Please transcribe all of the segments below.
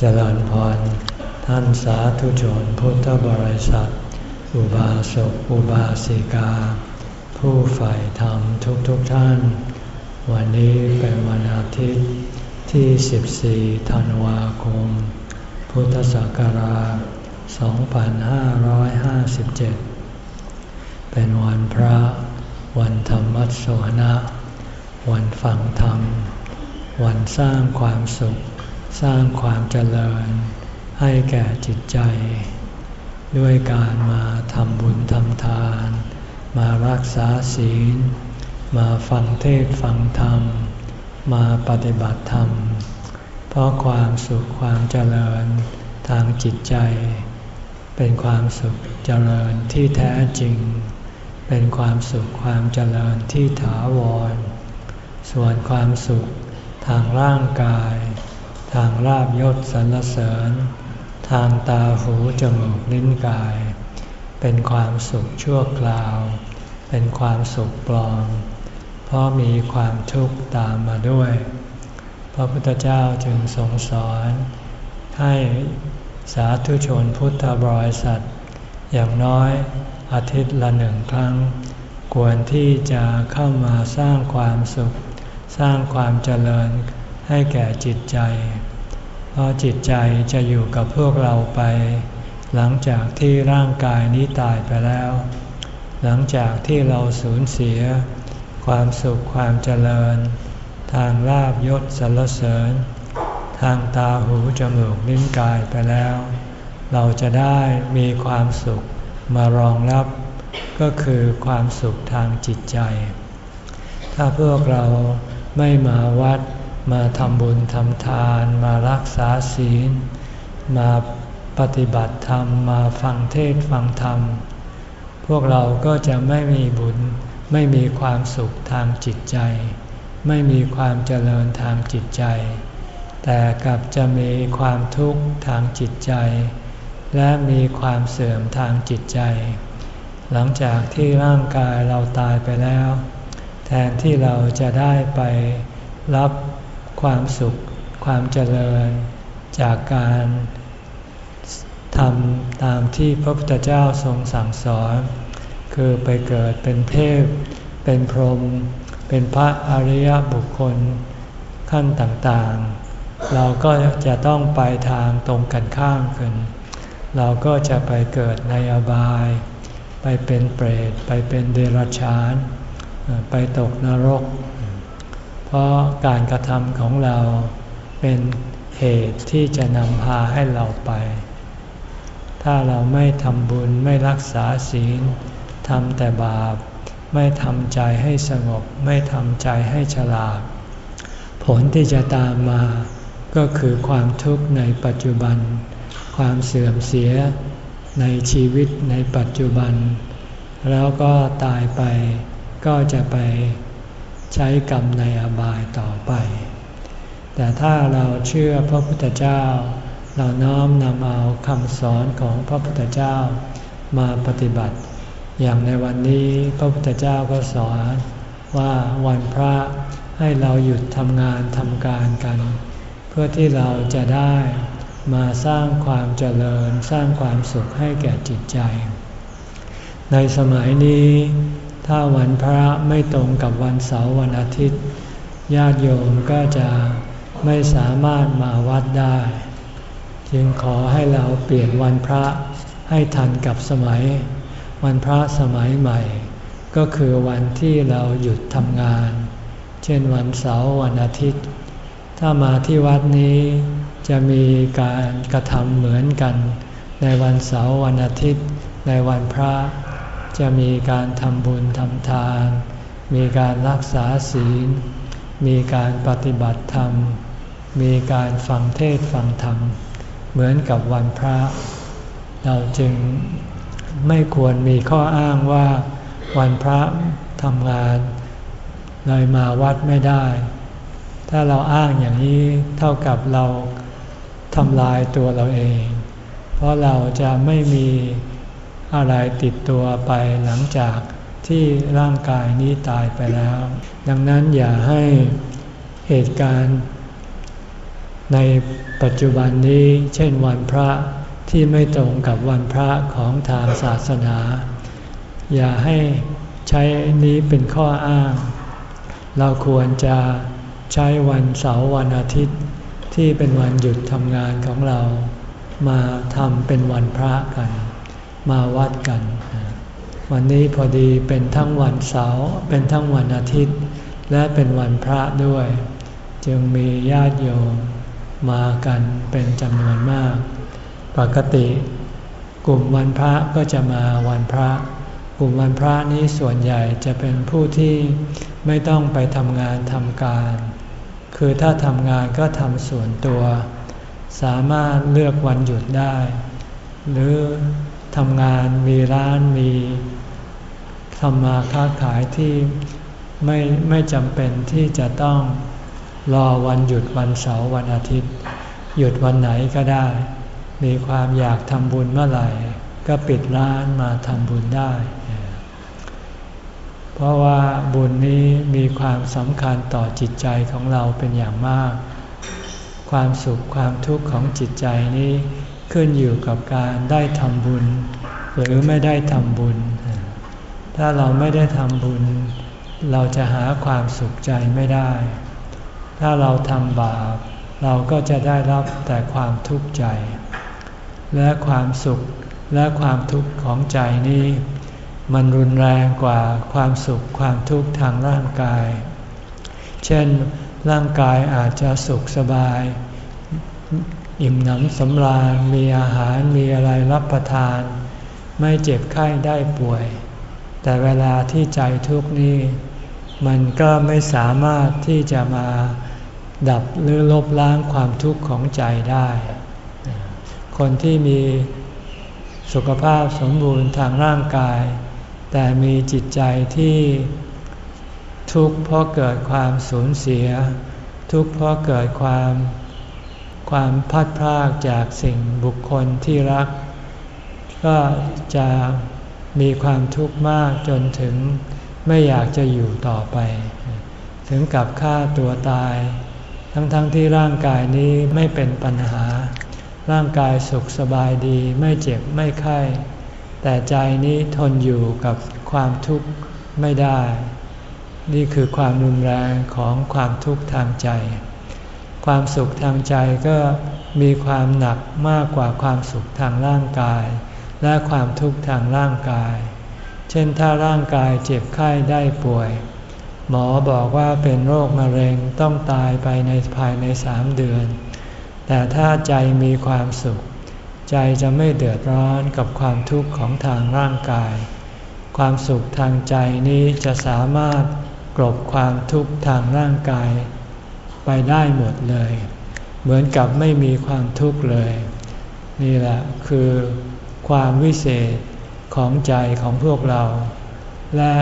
เจริญพร ท่านสาธุชนพุทธบริษัท อุบาสกอุบาสิกา ผู้ใฝ่ธรรมทุกๆทท่าน วันนี้เป็นวันอาทิตย์ที่ 14 ธันวาคม พุทธศักราช 2557 เป็นวันพระ วันธรรมสวนะ วันฟังธรรม วันสร้างความสุข สร้างความเจริญ ให้แก่จิตใจ ด้วยการมาทำบุญทำทาน มารักษาศีล มาฟังเทศฟังธรรม มาปฏิบัติธรรม เพราะความสุขความเจริญทางจิตใจ เป็นความสุขเจริญที่แท้จริง เป็นความสุขความเจริญที่ถาวร ส่วนความสุขทางร่างกาย ทางลาบยศสรรเสริญ ทางตาหูจมูกลิ้นกาย เป็นความสุขชั่วคราว เป็นความสุขปลอม เพราะมีความทุกข์ตามมาด้วย พระพุทธเจ้าจึงทรงสอน ให้สาธุชนพุทธบริษัท อย่างน้อยอาทิตย์ละหนึ่งครั้ง ควรที่จะเข้ามาสร้างความสุข สร้างความเจริญให้แก่จิตใจ เพราะจิตใจจะอยู่กับพวกเราไป หลังจากที่ร่างกายนี้ตายไปแล้ว หลังจากที่เราสูญเสีย ความสุขความเจริญ ทางลาบยศสรรเสริญ ทางตาหูจมูกลิ้นกายไปแล้ว เราจะได้มีความสุขมารองรับ ก็คือความสุขทางจิตใจ ถ้าพวกเราไม่มาวัด มาทำบุญทำทาน มารักษาศีล มาปฏิบัติธรรม มาฟังเทศฟังธรรม พวกเราก็จะไม่มีบุญ ไม่มีความสุขทางจิตใจ ไม่มีความเจริญทางจิตใจ แต่กลับจะมีความทุกข์ทางจิตใจ และมีความเสื่อมทางจิตใจ หลังจากที่ร่างกายเราตายไปแล้ว แทนที่เราจะได้ไปรับ ความสุข ความเจริญ จากการทำตามที่พระพุทธเจ้าทรงสั่งสอน คือไปเกิดเป็นเทพ เป็นพรหมเป็นพระอริยบุคคลขั้นต่างๆ เราก็จะต้องไปทางตรงกันข้ามกัน เราก็จะไปเกิดในอบาย ไปเป็นเปรต ไปเป็นเดรัจฉาน ไปตกนรก เพราะการกระทำของเราเป็นเหตุที่จะนำพาให้เราไป ถ้าเราไม่ทำบุญไม่รักษาศีลทำแต่บาป ไม่ทำใจให้สงบ ไม่ทำใจให้ฉลาด ผลที่จะตามมาก็คือความทุกข์ในปัจจุบัน ความเสื่อมเสียในชีวิตในปัจจุบัน แล้วก็ตายไปก็จะไป ใช้กรรมในอบายต่อไป แต่ถ้าเราเชื่อพระพุทธเจ้า เราน้อมนำเอาคำสอนของพระพุทธเจ้ามาปฏิบัติ อย่างในวันนี้พระพุทธเจ้าก็สอนว่าวันพระให้เราหยุดทำงานทำการกัน เพื่อที่เราจะได้มาสร้างความเจริญสร้างความสุขให้แก่จิตใจ ในสมัยนี้ ถ้าวันพระไม่ตรงกับวันเสาร์วันอาทิตย์ ญาติโยมก็จะไม่สามารถมาวัดได้ จึงขอให้เราเปลี่ยนวันพระให้ทันกับสมัย วันพระสมัยใหม่ ก็คือวันที่เราหยุดทำงาน เช่นวันเสาร์วันอาทิตย์ ถ้ามาที่วัดนี้จะมีการกระทำเหมือนกัน ในวันเสาร์วันอาทิตย์ ในวันพระ จะมีการทำบุญทำทาน มีการรักษาศีล มีการปฏิบัติธรรม มีการฟังเทศฟังธรรม เหมือนกับวันพระ เราจึงไม่ควรมีข้ออ้างว่าวันพระทำงานเลยมาวัดไม่ได้ ถ้าเราอ้างอย่างนี้เท่ากับเราทำลายตัวเราเอง เพราะเราจะไม่มี อะไรติดตัวไปหลังจากที่ร่างกายนี้ตายไปแล้ว ดังนั้นอย่าให้เหตุการณ์ ในปัจจุบันนี้เช่นวันพระที่ไม่ตรงกับวันพระของทางศาสนา อย่าให้ใช้นี้เป็นข้ออ้าง เราควรจะใช้วันเสาร์วันอาทิตย์ ที่เป็นวันหยุดทำงานของเรา มาทำเป็นวันพระกัน มาวัดกัน วันนี้พอดีเป็นทั้งวันเสาร์เป็นทั้งวันอาทิตย์ และเป็นวันพระด้วย จึงมีญาติโยมมากันเป็นจำนวนมาก ปกติกลุ่มวันพระก็จะมาวันพระ กลุ่มวันพระนี้ส่วนใหญ่จะเป็นผู้ที่ไม่ต้องไปทำงานทำการ คือถ้าทำงานก็ทำส่วนตัว สามารถเลือกวันหยุดได้ หรือ ทำงานมีร้านมีทำมาค้าขายที่ไม่ไม่จำเป็นที่จะต้องรอวันหยุดวันเสาร์วันอาทิตย์ หยุดวันไหนก็ได้ มีความอยากทำบุญเมื่อไหร่ ก็ปิดร้านมาทำบุญได้ เพราะว่าบุญนี้มีความสำคัญต่อจิตใจของเราเป็นอย่างมาก ความสุขความทุกข์ของจิตใจนี้ ขึ้นอยู่กับการได้ทำบุญ หรือไม่ได้ทำบุญ ถ้าเราไม่ได้ทำบุญ เราจะหาความสุขใจไม่ได้ ถ้าเราทำบาป เราก็จะได้รับแต่ความทุกข์ใจ และความสุขและความทุกข์ของใจนี้ มันรุนแรงกว่าความสุขความทุกข์ทางร่างกาย เช่นร่างกายอาจจะสุขสบาย อิ่มหนำสำราญมีอาหารมีอะไรรับประทาน ไม่เจ็บไข้ได้ป่วย แต่เวลาที่ใจทุกข์นี้ มันก็ไม่สามารถที่จะมาดับหรือลบล้างความทุกข์ของใจได้ คนที่มีสุขภาพสมบูรณ์ทางร่างกาย แต่มีจิตใจที่ทุกข์เพราะเกิดความสูญเสีย ทุกข์เพราะเกิดความ ความพัดพรากจากสิ่งบุคคลที่รัก ก็จะมีความทุกข์มากจนถึงไม่อยากจะอยู่ต่อไป ถึงกับฆ่าตัวตาย ทั้งๆทที่ร่างกายนี้ไม่เป็นปัญหา ร่างกายสุขสบายดีไม่เจ็บไม่ไข้แต่ใจนี้ทนอยู่กับความทุกข์ไม่ได้ นี่คือความรุนแรงของความทุกข์ทางใจ ความสุขทางใจก็มีความหนักมากกว่าความสุขทางร่างกาย และความทุกข์ทางร่างกาย เช่นถ้าร่างกายเจ็บไข้ได้ป่วย หมอบอกว่าเป็นโรคมะเร็งต้องตายไปในภายในสามเดือน แต่ถ้าใจมีความสุข ใจจะไม่เดือดร้อนกับความทุกข์ของทางร่างกาย ความสุขทางใจนี้จะสามารถกลบความทุกข์ทางร่างกาย ไปได้หมดเลย เหมือนกับไม่มีความทุกข์เลย นี่แหละคือความวิเศษของใจของพวกเรา และ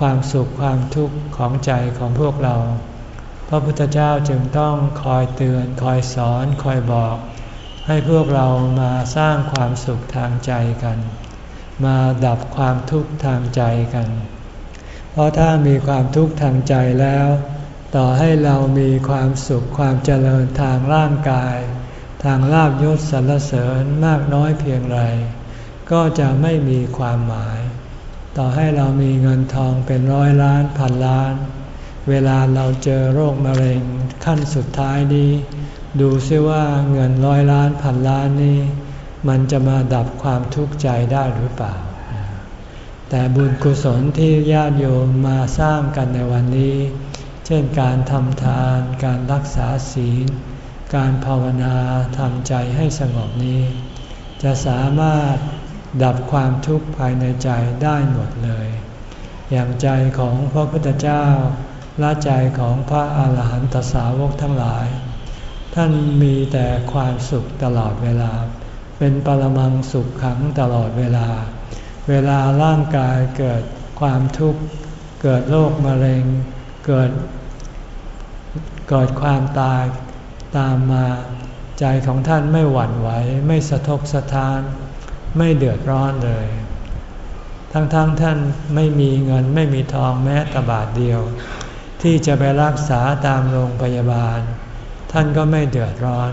ความสุขความทุกข์ของใจของพวกเรา พระพุทธเจ้าจึงต้องคอยเตือนคอยสอนคอยบอก ให้พวกเรามาสร้างความสุขทางใจกัน มาดับความทุกข์ทางใจกัน เพราะถ้ามีความทุกข์ทางใจแล้ว ต่อให้เรามีความสุขความเจริญทางร่างกาย ทางลาบยศสรรเสริญมากน้อยเพียงไร ก็จะไม่มีความหมาย ต่อให้เรามีเงินทองเป็นร้อยล้านพันล้าน เวลาเราเจอโรคมะเร็งขั้นสุดท้ายนี้ ดูซิว่าเงินร้อยล้านพันล้านนี้ มันจะมาดับความทุกข์ใจได้หรือเปล่า แต่บุญกุศลที่ญาติโยมมาสร้างกันในวันนี้ เช่นการทำทาน การรักษาศีล การภาวนาทำใจให้สงบนี้ จะสามารถดับความทุกข์ภายในใจได้หมดเลย อย่างใจของพระพุทธเจ้าและใจของพระอาหารหันตสาวกทั้งหลาย ท่านมีแต่ความสุขตลอดเวลา เป็นปรมังสุขขังตลอดเวลา เวลาร่างกายเกิดความทุกข์ เกิดโรคมะเร็ง เกิดเกิดความตายตามมาใจของท่านไม่หวั่นไหว ไม่สะทกสะท้าน ไม่เดือดร้อนเลย ทั้งๆทท่านไม่มีเงินไม่มีทองแม้แต่บาทเดียว ที่จะไปรักษาตามโรงพยาบาล ท่านก็ไม่เดือดร้อน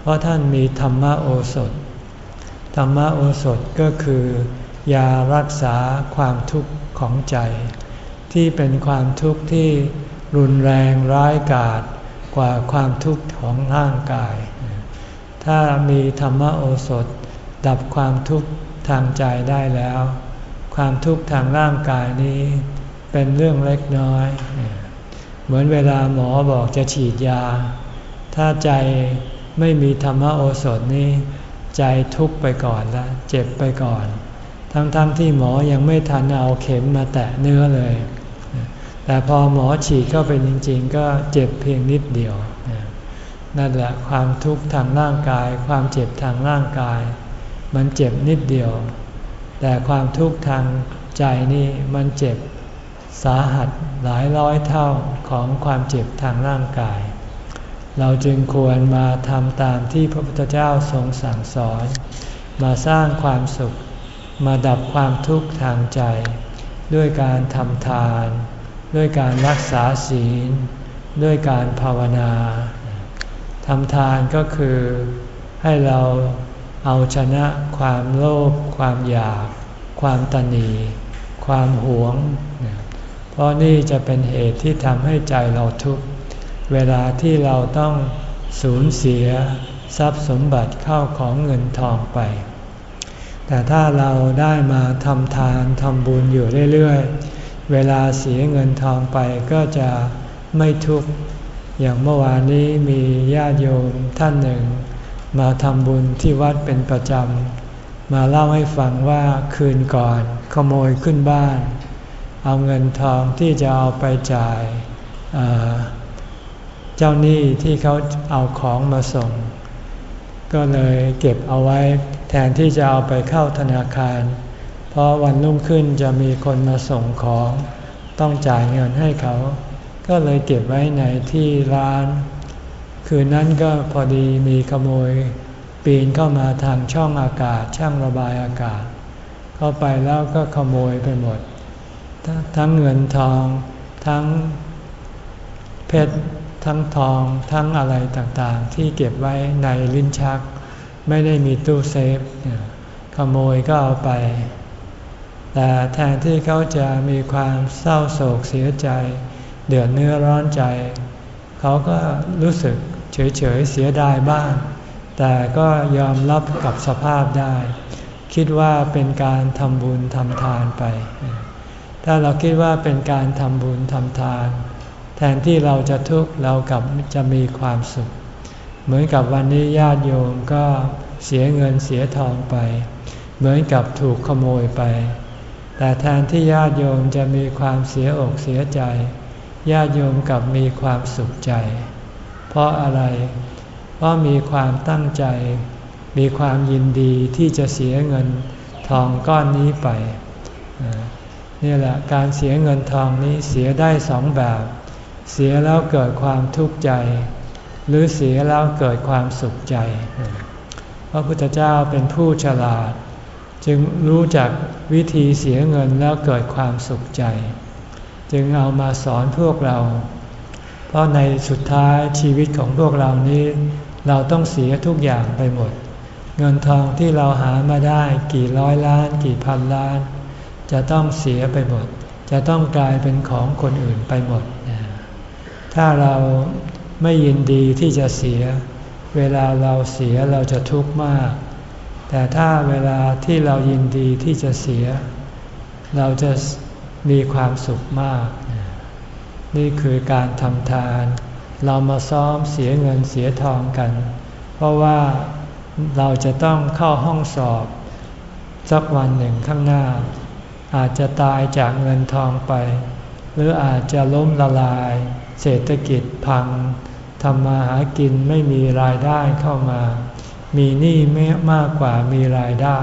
เพราะท่านมีธรรมโอสถ ธรรมโอสถก็คือยารักษาความทุกข์ของใจ ที่เป็นความทุกข์ที่รุนแรงร้ายกาจกว่าความทุกข์ของร่างกาย ถ้ามีธรรมโอสถ ดับความทุกข์ทางใจได้แล้ว ความทุกข์ทางร่างกายนี้เป็นเรื่องเล็กน้อย เหมือนเวลาหมอบอกจะฉีดยา ถ้าใจไม่มีธรรมโอสถนี้ ใจทุกข์ไปก่อนแล้วเจ็บไปก่อน ทั้งๆทที่หมอยังไม่ทันเอาเข็มมาแตะเนื้อเลย แต่พอหมอฉีดเข้าไปจริง ๆ ก็เจ็บเพียงนิดเดียว นั่นแหละความทุกข์ทางร่างกาย ความเจ็บทางร่างกาย มันเจ็บนิดเดียว แต่ความทุกข์ทางใจนี่มันเจ็บสาหัสหลายร้อยเท่าของความเจ็บทางร่างกาย เราจึงควรมาทำตามที่พระพุทธเจ้าทรงสั่งสอน มาสร้างความสุข มาดับความทุกข์ทางใจ ด้วยการทำทาน ด้วยการรักษาศีล ด้วยการภาวนาทำทานก็คือให้เราเอาชนะความโลภความอยาก ความตนี ความหวง เพราะนี่จะเป็นเหตุที่ทำให้ใจเราทุกข์เวลาที่เราต้องสูญเสียทรัพย์สมบัติเข้าของเงินทองไป แต่ถ้าเราได้มาทำทานทำบุญอยู่เรื่อยๆ เวลาเสียเงินทองไปก็จะไม่ทุกข์ อย่างเมื่อวานนี้มีญาติโยมท่านหนึ่ง มาทำบุญที่วัดเป็นประจำ มาเล่าให้ฟังว่าคืนก่อนขโมยขึ้นบ้าน เอาเงินทองที่จะเอาไปจ่ายเจ้าหนี้ที่เขาเอาของมาส่ง ก็เลยเก็บเอาไว้แทนที่จะเอาไปเข้าธนาคาร เพราะวันรุ่งขึ้นจะมีคนมาส่งของ ต้องจ่ายเงินให้เขา ก็เลยเก็บไว้ในที่ร้าน คืนนั้นก็พอดีมีขโมย ปีนเข้ามาทางช่องอากาศช่างระบายอากาศ เข้าไปแล้วก็ขโมยไปหมด ทั้งเงินทอง ทั้งเพชรทั้งทองทั้งอะไรต่างๆ ที่เก็บไว้ในลิ้นชัก ไม่ได้มีตู้เซฟ ขโมยก็เอาไป แต่แทนที่เขาจะมีความเศร้าโศกเสียใจ เดือดเนื้อร้อนใจ เขาก็รู้สึกเฉยๆเสียดายบ้าง แต่ก็ยอมรับกับสภาพได้ คิดว่าเป็นการทำบุญทำทานไป ถ้าเราคิดว่าเป็นการทำบุญทำทาน แทนที่เราจะทุกข์เรากับจะมีความสุข เหมือนกับวันนี้ญาติโยมก็เสียเงินเสียทองไป เหมือนกับถูกขโมยไป แต่แทนที่ญาติโยมจะมีความเสียอกเสียใจ ญาติโยมกลับมีความสุขใจ เพราะอะไร เพราะมีความตั้งใจ มีความยินดีที่จะเสียเงินทองก้อนนี้ไป นี่แหละการเสียเงินทองนี้เสียได้สองแบบ เสียแล้วเกิดความทุกข์ใจ หรือเสียแล้วเกิดความสุขใจ พระพุทธเจ้าเป็นผู้ฉลาด จึงรู้จักวิธีเสียเงินแล้วเกิดความสุขใจ จึงเอามาสอนพวกเรา เพราะในสุดท้ายชีวิตของพวกเรานี้ เราต้องเสียทุกอย่างไปหมด เงินทองที่เราหามาได้กี่ร้อยล้าน กี่พันล้าน จะต้องเสียไปหมด จะต้องกลายเป็นของคนอื่นไปหมด ถ้าเราไม่ยินดีที่จะเสีย เวลาเราเสียเราจะทุกข์มาก แต่ถ้าเวลาที่เรายินดีที่จะเสีย เราจะมีความสุขมาก นี่คือการทำทาน เรามาซ้อมเสียเงินเสียทองกัน เพราะว่าเราจะต้องเข้าห้องสอบ สักวันหนึ่งข้างหน้า อาจจะตายจากเงินทองไป หรืออาจจะล้มละลาย เศรษฐกิจพังทำมาหากินไม่มีรายได้เข้ามา มีหนี้ไม่มากกว่ามีรายได้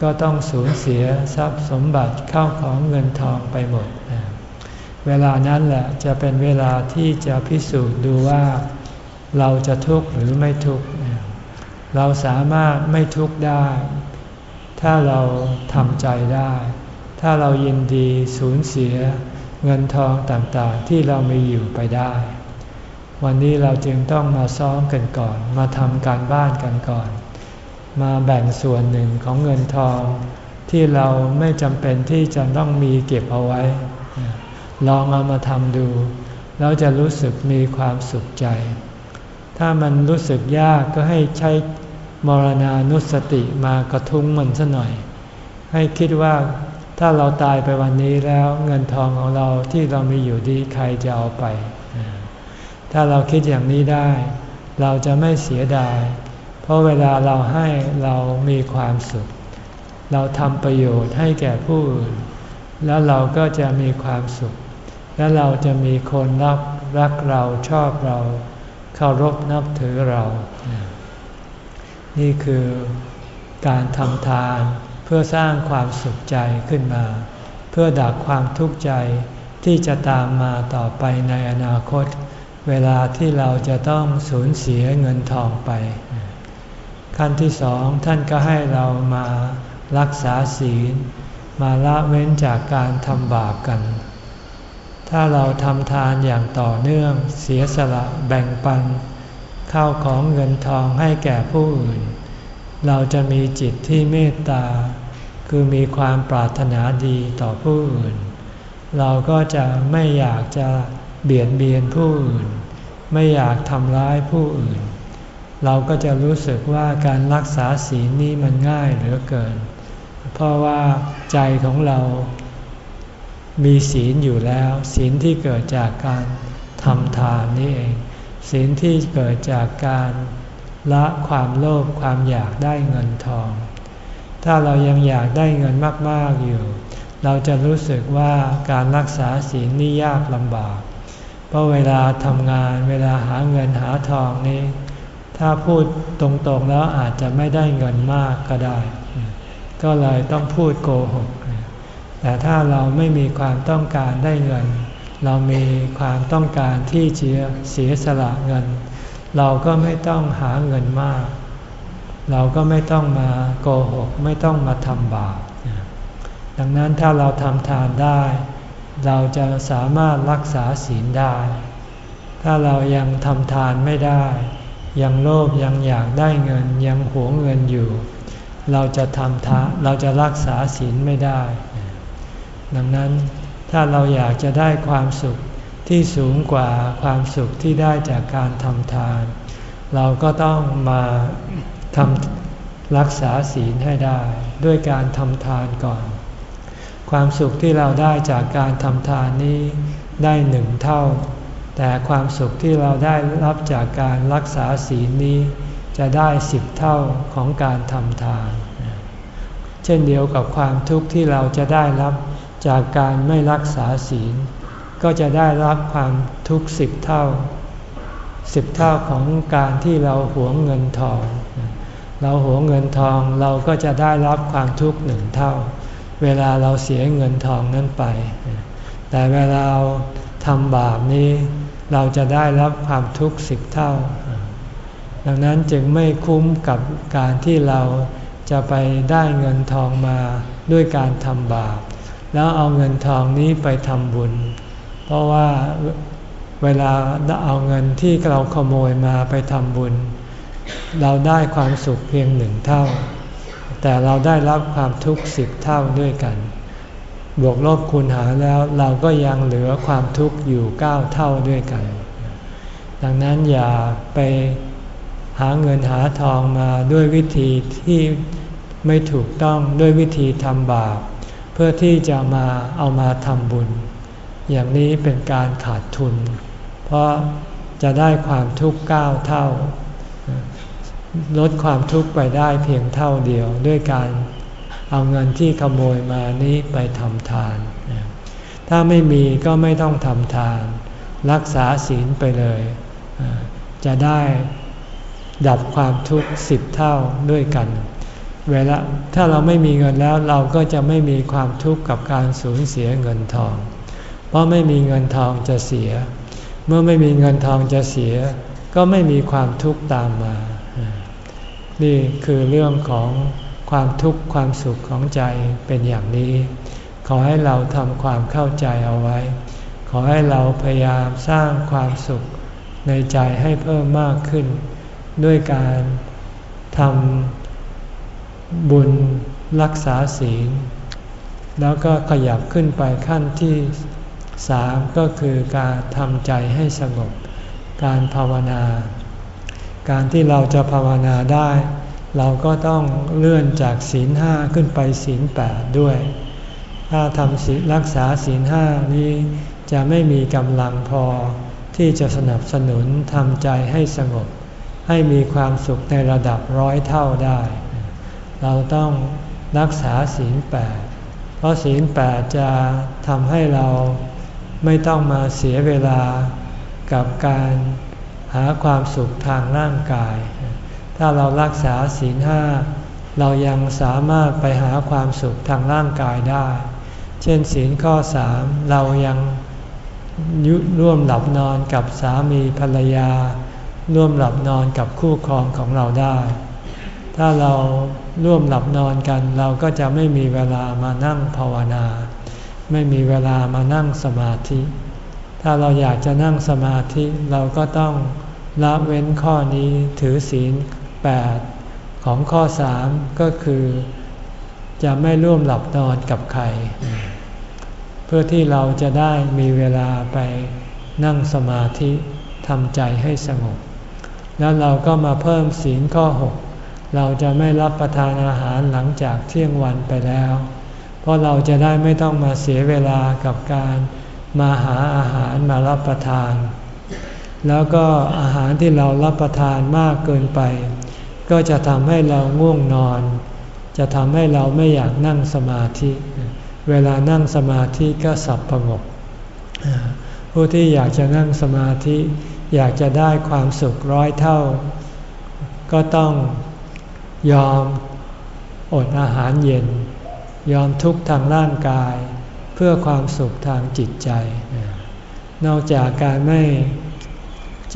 ก็ต้องสูญเสียทรัพย์สมบัติเข้าของเงินทองไปหมด เวลานั้นแหละจะเป็นเวลาที่จะพิสูจน์ดูว่า เราจะทุกข์หรือไม่ทุกข์เราสามารถไม่ทุกข์ได้ ถ้าเราทำใจได้ ถ้าเรายินดีสูญเสียเงินทองต่างๆที่เรามีอยู่ไปได้ วันนี้เราจึงต้องมาซ้อมกันก่อน มาทำการบ้านกันก่อน มาแบ่งส่วนหนึ่งของเงินทอง ที่เราไม่จำเป็นที่จะต้องมีเก็บเอาไว้ ลองเอามาทำดูแล้วจะรู้สึกมีความสุขใจ ถ้ามันรู้สึกยากก็ให้ใช้มรณานุสติมากระทุ้งมันซะหน่อย ให้คิดว่าถ้าเราตายไปวันนี้แล้วเงินทองของเราที่เรามีอยู่ดีใครจะเอาไป ถ้าเราคิดอย่างนี้ได้ เราจะไม่เสียดาย เพราะเวลาเราให้เรามีความสุข เราทำประโยชน์ให้แก่ผู้อื่น แล้วเราก็จะมีความสุข และเราจะมีคนรักรักเราชอบเราเคารพนับถือเรา นี่คือการทำทานเพื่อสร้างความสุขใจขึ้นมา เพื่อดักความทุกข์ใจที่จะตามมาต่อไปในอนาคต เวลาที่เราจะต้องสูญเสียเงินทองไป ขั้นที่สองท่านก็ให้เรามารักษาศีล มาละเว้นจากการทำบาปกัน ถ้าเราทำทานอย่างต่อเนื่องเสียสละแบ่งปันเข้าของเงินทองให้แก่ผู้อื่น เราจะมีจิตที่เมตตา คือมีความปรารถนาดีต่อผู้อื่น เราก็จะไม่อยากจะ เบียดเบียนผู้อื่น ไม่อยากทำร้ายผู้อื่น เราก็จะรู้สึกว่าการรักษาศีลนี้มันง่ายเหลือเกิน เพราะว่าใจของเรามีศีลอยู่แล้ว ศีลที่เกิดจากการทำทานนี่เอง ศีลที่เกิดจากการละความโลภความอยากได้เงินทอง ถ้าเรายังอยากได้เงินมาก ๆ อยู่ เราจะรู้สึกว่าการรักษาศีลนี่ยากลำบาก เพราะเวลาทำงานเวลาหาเงินหาทองนี้ ถ้าพูดตรงๆแล้วอาจจะไม่ได้เงินมากก็ได้ ก็เลยต้องพูดโกหก แต่ถ้าเราไม่มีความต้องการได้เงิน เรามีความต้องการที่จะเสียสละเงิน เราก็ไม่ต้องหาเงินมาก เราก็ไม่ต้องมาโกหก ไม่ต้องมาทำบาปดังนั้นถ้าเราทำทานได้ เราจะสามารถรักษาศีลได้ ถ้าเรายังทำทานไม่ได้ ยังโลภยังอยากได้เงินยังหวงเงินอยู่ เราจะทำทาเราจะรักษาศีลไม่ได้ ดังนั้นถ้าเราอยากจะได้ความสุขที่สูงกว่าความสุขที่ได้จากการทำทาน เราก็ต้องมาทำรักษาศีลให้ได้ ด้วยการทำทานก่อน ความสุขที่เราได้จากการทำทานนี้ได้หนึ่งเท่า แต่ความสุขที่เราได้รับจากการรักษาศีลนี้ จะได้สิบเท่าของการทำทาน เช่นเดียวกับความทุกข์ที่เราจะได้รับจากการไม่รักษาศีล ก็จะได้รับความทุกข์สิบเท่าสิบเท่าของการที่เราหวงเงินทอง เราหวงเงินทองเราก็จะได้รับความทุกข์หนึ่งเท่า เวลาเราเสียเงินทองนั้นไป แต่เวลาเราทำบาปนี้ เราจะได้รับความทุกข์สิบเท่า ดังนั้นจึงไม่คุ้มกับการที่เราจะไปได้เงินทองมาด้วยการทำบาป แล้วเอาเงินทองนี้ไปทำบุญ เพราะว่าเวลาเอาเงินที่เราขโมยมาไปทำบุญ เราได้ความสุขเพียงหนึ่งเท่า แต่เราได้รับความทุกข์สิบเท่าด้วยกัน บวกลบคูณหารแล้วเราก็ยังเหลือความทุกข์อยู่เก้าเท่าด้วยกัน ดังนั้นอย่าไปหาเงินหาทองมาด้วยวิธีที่ไม่ถูกต้องด้วยวิธีทำบาป เพื่อที่จะมาเอามาทำบุญ อย่างนี้เป็นการขาดทุน เพราะจะได้ความทุกข์เก้าเท่า ลดความทุกข์ไปได้เพียงเท่าเดียวด้วยการเอาเงินที่ขโมยมานี้ไปทำทาน ถ้าไม่มีก็ไม่ต้องทำทาน รักษาศีลไปเลย จะได้ดับความทุกข์สิบเท่าด้วยกัน เวลาถ้าเราไม่มีเงินแล้วเราก็จะไม่มีความทุกข์กับการสูญเสียเงินทอง เพราะไม่มีเงินทองจะเสีย เมื่อไม่มีเงินทองจะเสีย ก็ไม่มีความทุกข์ตามมา นี่คือเรื่องของความทุกข์ความสุขของใจเป็นอย่างนี้ ขอให้เราทำความเข้าใจเอาไว้ ขอให้เราพยายามสร้างความสุขในใจให้เพิ่มมากขึ้น ด้วยการทำบุญรักษาศีล แล้วก็ขยับขึ้นไปขั้นที่สามก็คือการทำใจให้สงบ การภาวนา การที่เราจะภาวนาได้ เราก็ต้องเลื่อนจากศีลห้าขึ้นไปศีลแปดด้วย ถ้าทำศีลรักษาศีลห้านี้จะไม่มีกำลังพอที่จะสนับสนุนทำใจให้สงบ ให้มีความสุขในระดับร้อยเท่าได้ เราต้องรักษาศีลแปดเพราะศีลแปดจะทำให้เราไม่ต้องมาเสียเวลากับการ หาความสุขทางร่างกาย ถ้าเรารักษาศีลห้าเรายังสามารถไปหาความสุขทางร่างกายได้ เช่นศีลข้อสามเรายังยุร่วมหลับนอนกับสามีภรรยา ร่วมหลับนอนกับคู่ครองของเราได้ ถ้าเราร่วมหลับนอนกัน เราก็จะไม่มีเวลามานั่งภาวนา ไม่มีเวลามานั่งสมาธิ ถ้าเราอยากจะนั่งสมาธิเราก็ต้อง ละเว้นข้อนี้ถือศีลแปดของข้อสามก็คือ จะไม่ร่วมหลับนอนกับใคร เพื่อที่เราจะได้มีเวลาไปนั่งสมาธิทำใจให้สงบ แล้วเราก็มาเพิ่มศีลข้อ6เราจะไม่รับประทานอาหารหลังจากเที่ยงวันไปแล้ว เพราะเราจะได้ไม่ต้องมาเสียเวลากับการมาหาอาหารมารับประทาน แล้วก็อาหารที่เรารับประทานมากเกินไป ก็จะทำให้เราง่วงนอน จะทำให้เราไม่อยากนั่งสมาธิ เวลานั่งสมาธิก็สับประงก ผู้ที่อยากจะนั่งสมาธิ อยากจะได้ความสุขร้อยเท่า ก็ต้องยอมอดอาหารเย็น ยอมทุกข์ทางร่างกาย เพื่อความสุขทางจิตใจ นอกจากการไม่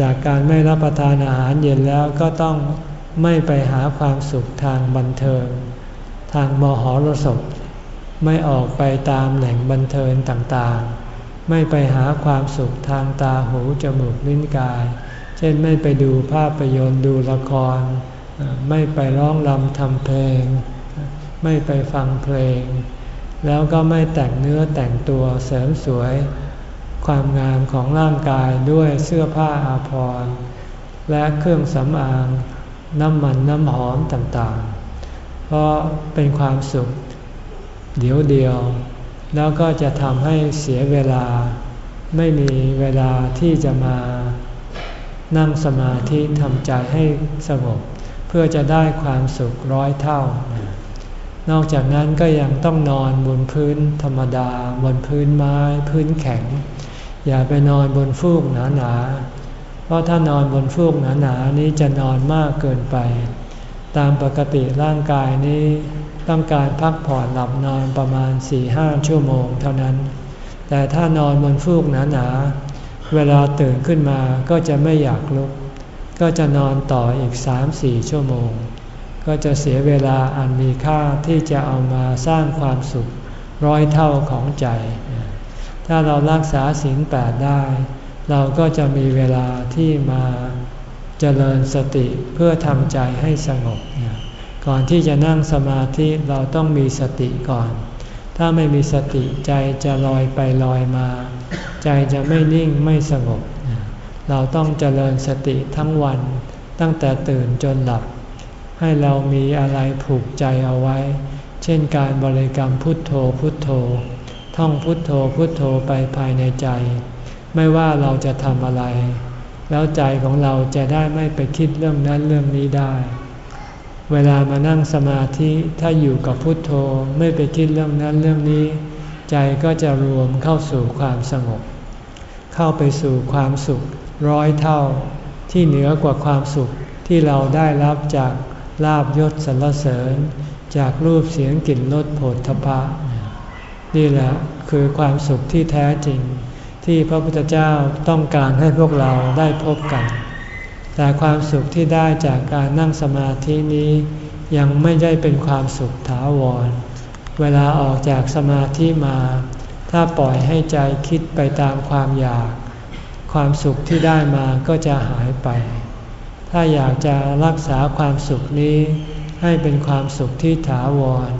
จากการไม่รับประทานอาหารเย็นแล้วก็ต้องไม่ไปหาความสุขทางบันเทิง ทางมหรสพไม่ออกไปตามแหล่งบันเทิงต่างๆ ไม่ไปหาความสุขทางตาหูจมูกลิ้นกาย เช่นไม่ไปดูภาพยนตร์ดูละคร ไม่ไปร้องรำทำเพลง ไม่ไปฟังเพลง แล้วก็ไม่แต่งเนื้อแต่งตัวเสริมสวย ความงามของร่างกายด้วยเสื้อผ้าอาภรณ์และเครื่องสำอางน้ำมันน้ำหอมต่างๆ เพราะเป็นความสุขเดี๋ยวเดียว แล้วก็จะทำให้เสียเวลา ไม่มีเวลาที่จะมานั่งสมาธิทำใจให้สงบ เพื่อจะได้ความสุขร้อยเท่า นอกจากนั้นก็ยังต้องนอนบนพื้นธรรมดา บนพื้นไม้ พื้นแข็ง อย่าไปนอนบนฟูกหนาๆ เพราะถ้านอนบนฟูกหนาๆนี้จะนอนมากเกินไป ตามปกติร่างกายนี้ต้องการพักผ่อนหลับนอนประมาณสี่ห้าชั่วโมงเท่านั้น แต่ถ้านอนบนฟูกหนาๆ เวลาตื่นขึ้นมาก็จะไม่อยากลุก ก็จะนอนต่ออีกสามสี่ชั่วโมง ก็จะเสียเวลาอันมีค่าที่จะเอามาสร้างความสุขร้อยเท่าของใจ ถ้าเรารักษาศีลแปดได้ เราก็จะมีเวลาที่มาเจริญสติเพื่อทำใจให้สงบ ก่อนที่จะนั่งสมาธิเราต้องมีสติก่อน ถ้าไม่มีสติใจจะลอยไปลอยมา ใจจะไม่นิ่งไม่สงบ เราต้องเจริญสติทั้งวันตั้งแต่ตื่นจนหลับ ให้เรามีอะไรผูกใจเอาไว้ เช่นการบริกรรมพุทโธพุทโธ ท่องพุทโธพุทโธไปภายในใจ ไม่ว่าเราจะทำอะไร แล้วใจของเราจะได้ไม่ไปคิดเรื่องนั้นเรื่องนี้ได้ เวลามานั่งสมาธิถ้าอยู่กับพุทโธไม่ไปคิดเรื่องนั้นเรื่องนี้ ใจก็จะรวมเข้าสู่ความสงบ เข้าไปสู่ความสุขร้อยเท่าที่เหนือกว่าความสุขที่เราได้รับจากลาบยศสรรเสริญ จากรูปเสียงกลิ่นรสโผลทพะ นี่แหละคือความสุขที่แท้จริง ที่พระพุทธเจ้าต้องการให้พวกเราได้พบกัน แต่ความสุขที่ได้จากการนั่งสมาธินี้ยังไม่ได้เป็นความสุขถาวร เวลาออกจากสมาธิมา ถ้าปล่อยให้ใจคิดไปตามความอยาก ความสุขที่ได้มาก็จะหายไป ถ้าอยากจะรักษาความสุขนี้ให้เป็นความสุขที่ถาวร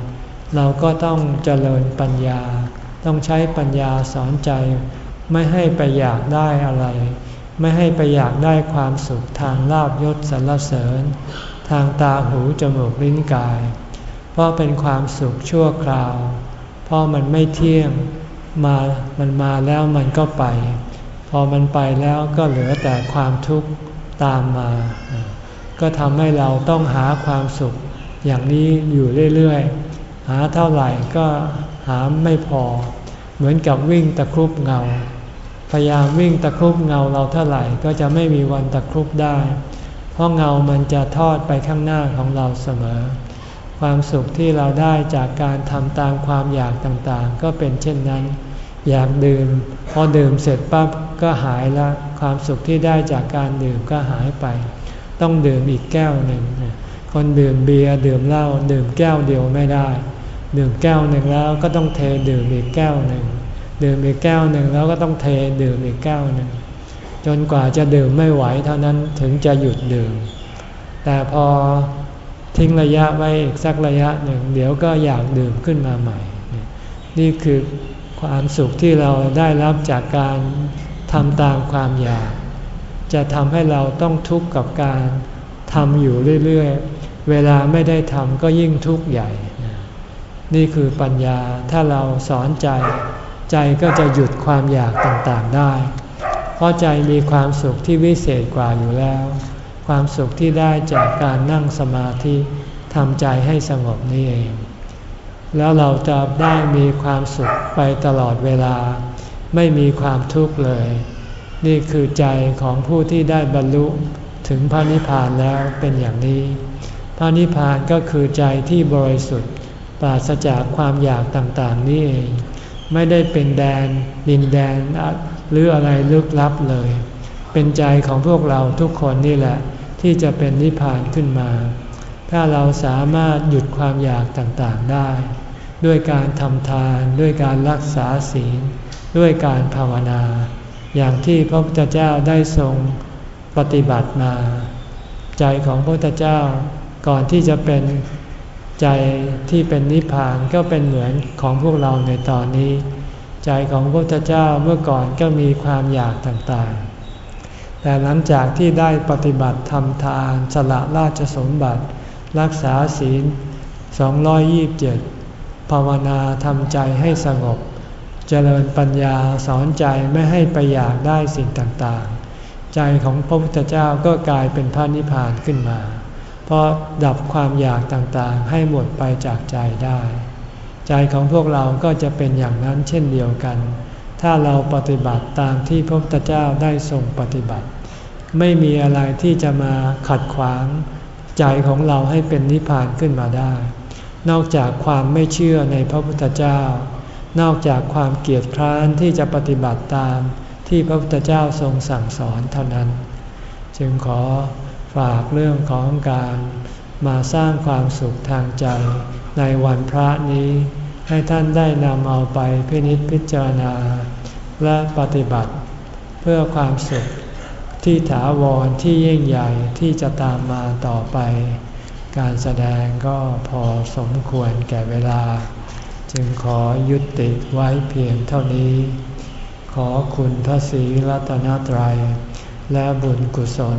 เราก็ต้องเจริญปัญญา ต้องใช้ปัญญาสอนใจ ไม่ให้ไปอยากได้อะไร ไม่ให้ไปอยากได้ความสุขทางลาบยศสรรเสริญ ทางตาหูจมูกลิ้นกาย เพราะเป็นความสุขชั่วคราว เพราะมันไม่เที่ยงมามันมาแล้วมันก็ไป พอมันไปแล้วก็เหลือแต่ความทุกข์ตามมา ก็ทำให้เราต้องหาความสุขอย่างนี้อยู่เรื่อยๆาเท่าไหร่ก็หาไม่พอ เหมือนกับวิ่งตะครุบเงา พยายามวิ่งตะครุบเงาเราเท่าไหร่ก็จะไม่มีวันตะครุบได้ เพราะเงามันจะทอดไปข้างหน้าของเราเสมอ ความสุขที่เราได้จากการทำตามความอยากต่างๆ ก็เป็นเช่นนั้น อยากดื่ม พอดื่มเสร็จปั๊บก็หายละ ความสุขที่ได้จากการดื่มก็หายไป ต้องดื่มอีกแก้วหนึ่งคนดื่มเบียร์ดื่มเหล้าดื่มแก้วเดียวไม่ได้ ดื่มแก้วหนึ่งแล้วก็ต้องเทดื่มอีกแก้วหนึ่งดื่มอีกแก้วหนึ่งแล้วก็ต้องเทดื่มอีกแก้วหนึ่งจนกว่าจะดื่มไม่ไหวเท่านั้นถึงจะหยุดดื่ม แต่พอทิ้งระยะไว้อีกสักระยะหนึ่ง เดี๋ยวก็อยากดื่มขึ้นมาใหม่ นี่คือความสุขที่เราได้รับจากการทำตามความอยาก จะทำให้เราต้องทุกข์กับการทำอยู่เรื่อยๆ เวลาไม่ได้ทำก็ยิ่งทุกข์ใหญ่ นี่คือปัญญาถ้าเราสอนใจ ใจก็จะหยุดความอยากต่างๆได้ เพราะใจมีความสุขที่วิเศษกว่าอยู่แล้ว ความสุขที่ได้จากการนั่งสมาธิทำใจให้สงบนี่เอง แล้วเราจะได้มีความสุขไปตลอดเวลา ไม่มีความทุกข์เลย นี่คือใจของผู้ที่ได้บรรลุถึงพระนิพพานแล้วเป็นอย่างนี้ พระนิพพานก็คือใจที่บริสุทธิ์ ปราศจากความอยากต่างๆนี่เอง ไม่ได้เป็นแดนดินแดนหรืออะไรลึกลับเลย เป็นใจของพวกเราทุกคนนี่แหละ ที่จะเป็นนิพพานขึ้นมา ถ้าเราสามารถหยุดความอยากต่างๆได้ ด้วยการทำทาน ด้วยการรักษาศีล ด้วยการภาวนา อย่างที่พระพุทธเจ้าได้ทรงปฏิบัติมา ใจของพระพุทธเจ้าก่อนที่จะเป็น ใจที่เป็นนิพพานก็เป็นเหมือนของพวกเราในตอนนี้ ใจของพระพุทธเจ้าเมื่อก่อนก็มีความอยากต่างๆ แต่หลังจากที่ได้ปฏิบัติทำทานสละราชสมบัติ รักษาศีล 227 ภาวนาทำใจให้สงบ เจริญปัญญาสอนใจไม่ให้ไปอยากได้สิ่งต่างๆ ใจของพระพุทธเจ้าก็กลายเป็นพระนิพพานขึ้นมา เพราะดับความอยากต่างๆ ให้หมดไปจากใจได้ ใจของพวกเราก็จะเป็นอย่างนั้นเช่นเดียวกัน ถ้าเราปฏิบัติตามที่พระพุทธเจ้าได้ทรงปฏิบัติ ไม่มีอะไรที่จะมาขัดขวาง ใจของเราให้เป็นนิพพานขึ้นมาได้ นอกจากความไม่เชื่อในพระพุทธเจ้า นอกจากความเกียจคร้านที่จะปฏิบัติตามที่พระพุทธเจ้าทรงสั่งสอนเท่านั้น จึงขอ ฝากเรื่องของการมาสร้างความสุขทางใจในวันพระนี้ ให้ท่านได้นำเอาไปพินิจพิจารณา และปฏิบัติ เพื่อความสุขที่ถาวรที่ยิ่งใหญ่ที่จะตามมาต่อไป การแสดงก็พอสมควรแก่เวลา จึงขอยุติไว้เพียงเท่านี้ ขอคุณพระศรีรัตนตรัย และบุญกุศล